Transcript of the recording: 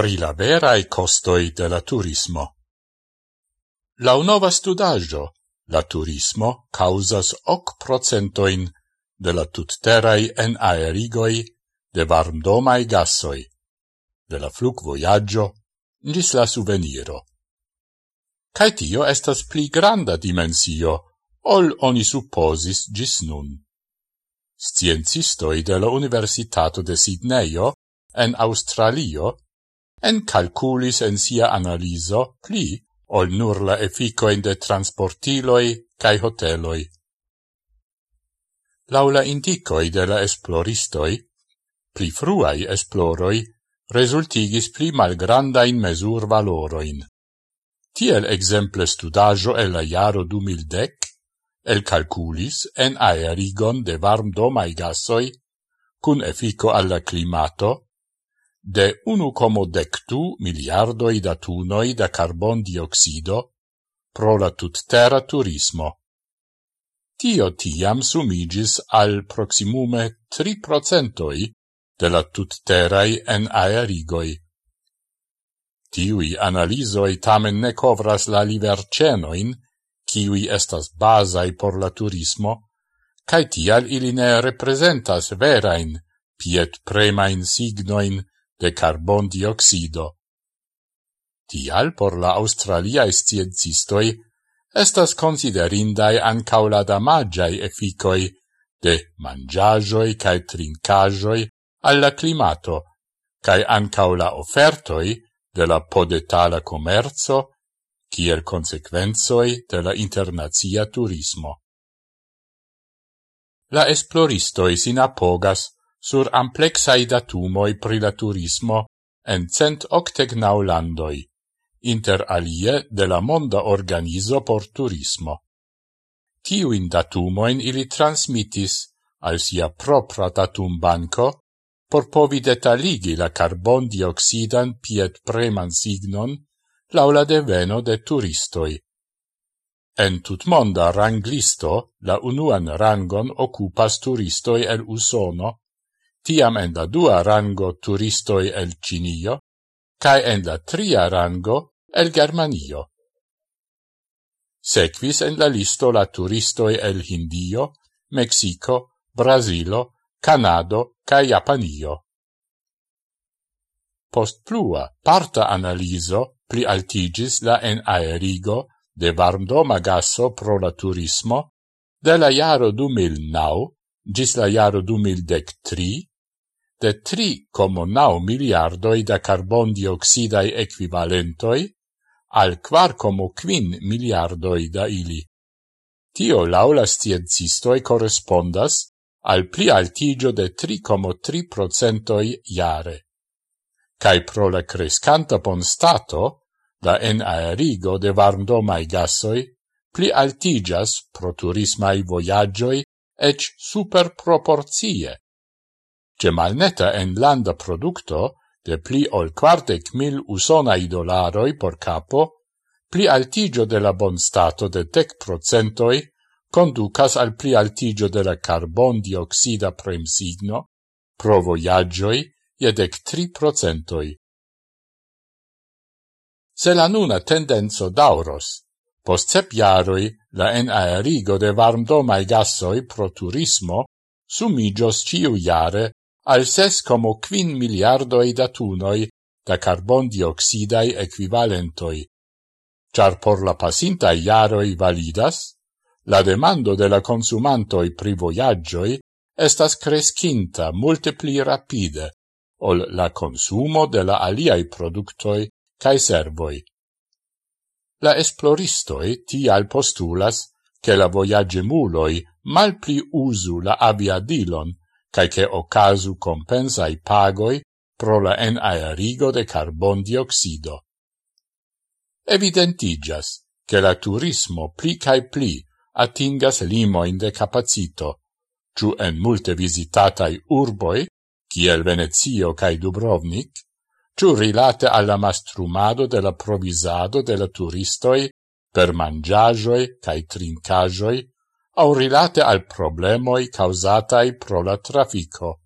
pri la verae costoi de la turismo. La nova studaggio, la turismo causas hoc procentoin de la tutterai en aerigoi de varmdomai gassoi, de la flug voyaggio gis la suveniro. Cai tio estas pli granda dimensio, ol oni supposis gis nun. Sciencistoi de la Universitato de Sidneio en Australio en calculis en sia analiso pli ol nur la efficoin de transportiloi cae hoteloi. Laula indicoi de la esploristoi, pli fruai esploroi resultigis pli malgrandain mesur valoroin. Tiel exemple studajo el la jaro 2010 el calculis en aerigon de varm domai gasoi cun effico alla climato de 1,2 miliardoi da tunoi da carbon dioxido pro la tuttera turismo. Tio tiam sumigis al proximume 3% de la tutterai en aerigoi. Tiui analisoi tamen ne covras la livercenoin, kiui estas basai por la turismo, cae tial ili ne representas verain, piet premain signoin de carbon dioxido. Tial por la australiae sciencistoi estas considerindai ancau la damagiai efficoi de mangiagioi cae trincagioi alla climato, cae ancau la offertoi de la podetala commerzo, kiel consequenzoi de la internazia turismo. La esploristoi sin apogas sur amplexai datumoi pri la turismo en cent octegnau landoi, inter alie de la Monda Organizo por Turismo. Tiuin datumoin ili transmitis al sia propra datum banco por povi detaligi la carbon dioxidan piet preman signon laula de veno de turistoi. En tutmonda ranglisto la unuan rangon occupas turistoi el Usono tiam en la dua rango turistoi el Cinio, cae en la tria rango el Germanio. Sequis en la listo la turistoi el Hindio, Mexico, Brasilo, Canado cae Japanio. Post plua parta analiso pli altigis la en aerigo de varmdoma gaso pro la turismo de la jaro 2009 gis la jaro 2013 de 3,9 miliardoi da carbon dioxidae equivalentoi al 4,5 miliardoi da ili. Tio laula sciencistoi correspondas al pli altigio de 3,3 procentoi iare. Cai pro la crescanta pon stato, da en aerigo de varmdomai gasoi pli altigias pro turismai voyagioi ec super proporzie ce malneta en landa producto de pli ol quartec mil usonai dolaroi por capo, pli altigio de la bon stato de dec procentoi conducas al pli altigio de la carbon dioxida premsigno pro voyagioi je dec tri procentoi. Se la nuna tendenzo dauros, post sep jaroi la enaerigo de varmdomai gassoi pro turismo sumigios ciu jare al ses como quin miliardoi da tunoi da carbon dioxidae equivalentoi. Char por la pasinta iaroi validas, la demando de la consumantoi pri voyagioi estas crescinta multe pli rapide ol la consumo de la aliai productoi cae servoi. La esploristoi tial postulas che la voyagemuloi mal pli usu la aviadilon cae che ocasu compensai pagoi pro la enaerigo de carbon dioxido. Evidentigas che la turismo pli cae pli atingas limoin de capacito, ciu en multe visitatai urboi, kiel Venezio cae Dubrovnik, ciu rilate alla mastrumado de la provisado de la turistoi per mangiagioi cae trincajoi au rilate al problemoi causatai pro la trafico.